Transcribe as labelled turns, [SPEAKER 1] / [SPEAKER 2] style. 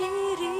[SPEAKER 1] aku